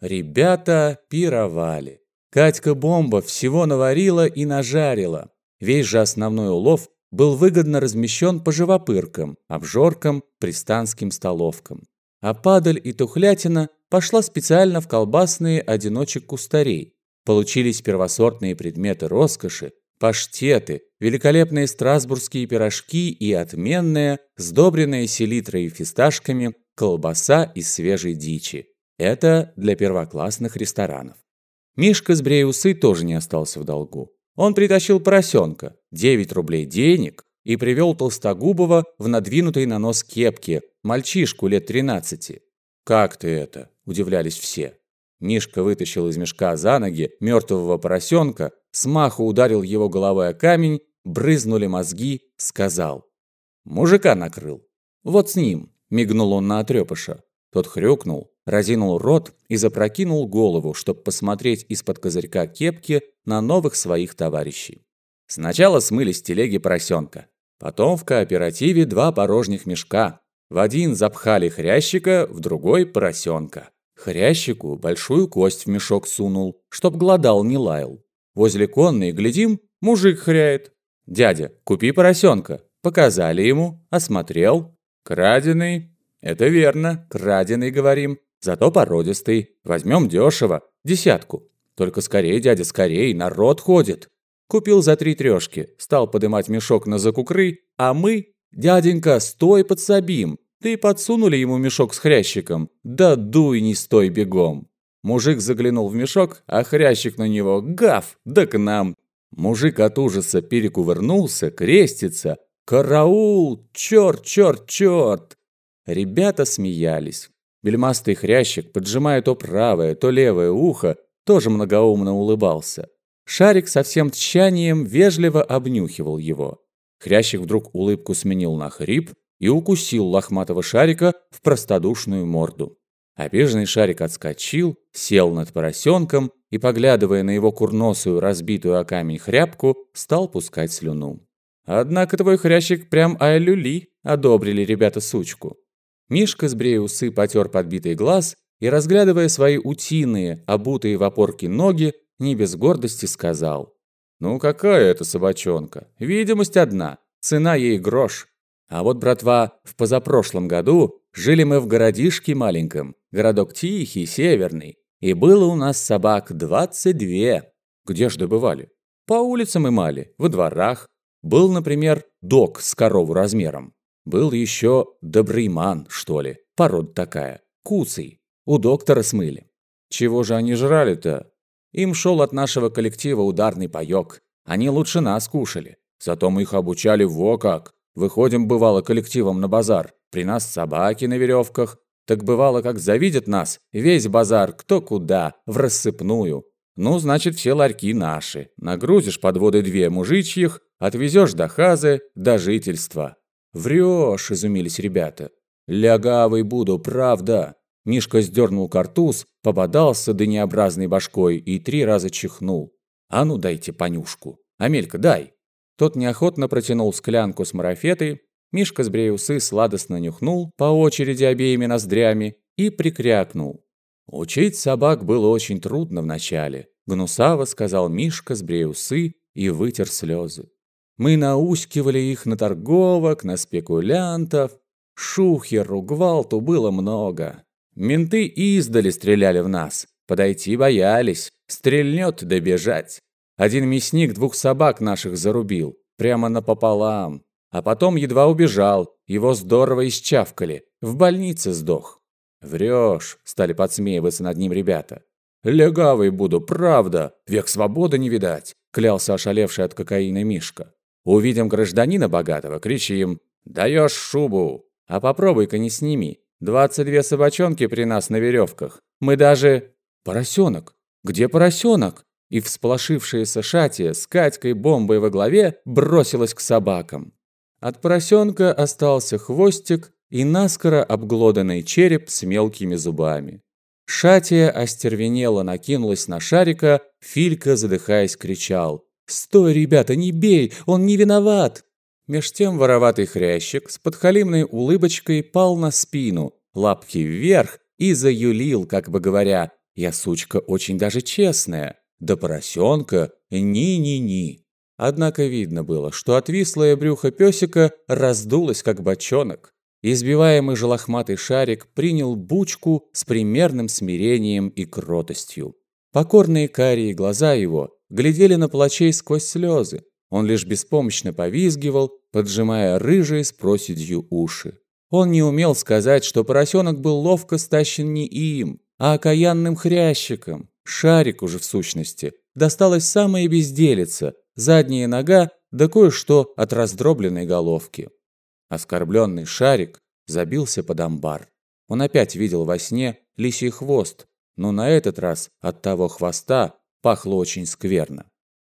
Ребята пировали. Катька-бомба всего наварила и нажарила. Весь же основной улов был выгодно размещен по живопыркам, обжоркам, пристанским столовкам. А падаль и тухлятина пошла специально в колбасные одиночек кустарей. Получились первосортные предметы роскоши, паштеты, великолепные страсбургские пирожки и отменная, сдобренная селитрой и фисташками, колбаса из свежей дичи. Это для первоклассных ресторанов. Мишка с Бреусы тоже не остался в долгу. Он притащил поросенка, 9 рублей денег, и привел Толстогубова в надвинутой на нос кепке, мальчишку лет 13. «Как ты это?» – удивлялись все. Мишка вытащил из мешка за ноги мертвого поросенка, смаху ударил его головой о камень, брызнули мозги, сказал. «Мужика накрыл. Вот с ним», – мигнул он на отрепыша. Тот хрюкнул, разинул рот и запрокинул голову, чтобы посмотреть из-под козырька кепки на новых своих товарищей. Сначала смыли с телеги поросенка. Потом в кооперативе два порожних мешка. В один запхали хрящика, в другой – поросенка. Хрящику большую кость в мешок сунул, чтоб глодал не лаял. Возле конной, глядим, мужик хряет. «Дядя, купи поросенка». Показали ему, осмотрел. «Краденый». «Это верно, краденый, говорим. Зато породистый. Возьмем дешево. Десятку. Только скорее, дядя, скорее, народ ходит». Купил за три трешки, стал подымать мешок на закукры, а мы, дяденька, стой подсобим. Ты подсунули ему мешок с хрящиком. Да дуй не стой бегом. Мужик заглянул в мешок, а хрящик на него гав, да к нам. Мужик от ужаса перекувырнулся, крестится. «Караул! Черт, черт, черт!» Ребята смеялись. Бельмастый хрящик, поджимая то правое, то левое ухо, тоже многоумно улыбался. Шарик со всем тщанием вежливо обнюхивал его. Хрящик вдруг улыбку сменил на хрип и укусил лохматого шарика в простодушную морду. Обиженный шарик отскочил, сел над поросенком и, поглядывая на его курносую, разбитую о камень хряпку, стал пускать слюну. «Однако твой хрящик прям ай-люли», — одобрили ребята сучку. Мишка, сбрея усы, потер подбитый глаз и, разглядывая свои утиные, обутые в опорки ноги, не без гордости сказал. «Ну какая это собачонка? Видимость одна, цена ей грош. А вот, братва, в позапрошлом году жили мы в городишке маленьком, городок тихий, северный, и было у нас собак двадцать две. Где ж добывали? По улицам имали, во дворах. Был, например, док с корову размером. Был еще добрейман, что ли, порода такая, куцый. У доктора смыли. Чего же они жрали-то? Им шел от нашего коллектива ударный паёк. Они лучше нас кушали. Зато мы их обучали во как. Выходим, бывало, коллективом на базар. При нас собаки на веревках. Так бывало, как завидят нас, весь базар, кто куда, в рассыпную. Ну, значит, все ларьки наши. Нагрузишь подводы две мужичьих, отвезешь до хазы, до жительства. Врешь, изумились ребята. Лягавый буду, правда. Мишка сдернул картуз, попадался дынеобразной башкой и три раза чихнул. «А ну дайте понюшку! Амелька, дай!» Тот неохотно протянул склянку с марафетой, Мишка с бреусы сладостно нюхнул по очереди обеими ноздрями и прикрякнул. Учить собак было очень трудно вначале, гнусаво сказал Мишка с бреусы и вытер слезы. Мы наускивали их на торговок, на спекулянтов. Шухеру, гвалту было много. Менты издали стреляли в нас. Подойти боялись. Стрельнет да бежать. Один мясник двух собак наших зарубил. Прямо напополам. А потом едва убежал. Его здорово исчавкали. В больнице сдох. «Врешь», — стали подсмеиваться над ним ребята. «Легавый буду, правда. Век свободы не видать», — клялся ошалевший от кокаина Мишка. «Увидим гражданина богатого, кричим. Даешь шубу. А попробуй-ка не сними. Двадцать две собачонки при нас на веревках. Мы даже... Поросенок! Где поросенок? И всполошившаяся шатия с Катькой бомбой во главе бросилась к собакам. От поросенка остался хвостик и наскоро обглоданный череп с мелкими зубами. Шатия остервенело накинулась на шарика, Филька, задыхаясь, кричал. «Стой, ребята, не бей! Он не виноват!» Меж тем вороватый хрящик с подхалимной улыбочкой пал на спину, лапки вверх и заюлил, как бы говоря, Я сучка очень даже честная. Да поросенка ни-ни-ни. Однако видно было, что отвислое брюхо песика раздулось, как бочонок. Избиваемый же лохматый шарик принял бучку с примерным смирением и кротостью. Покорные карие глаза его глядели на плачей сквозь слезы. Он лишь беспомощно повизгивал, поджимая рыжие с проседью уши. Он не умел сказать, что поросенок был ловко стащен не им, а окаянным хрящиком. Шарику же, в сущности, досталась самая безделица, задняя нога, да кое-что от раздробленной головки. Оскорбленный шарик забился под амбар. Он опять видел во сне лисий хвост, но на этот раз от того хвоста пахло очень скверно.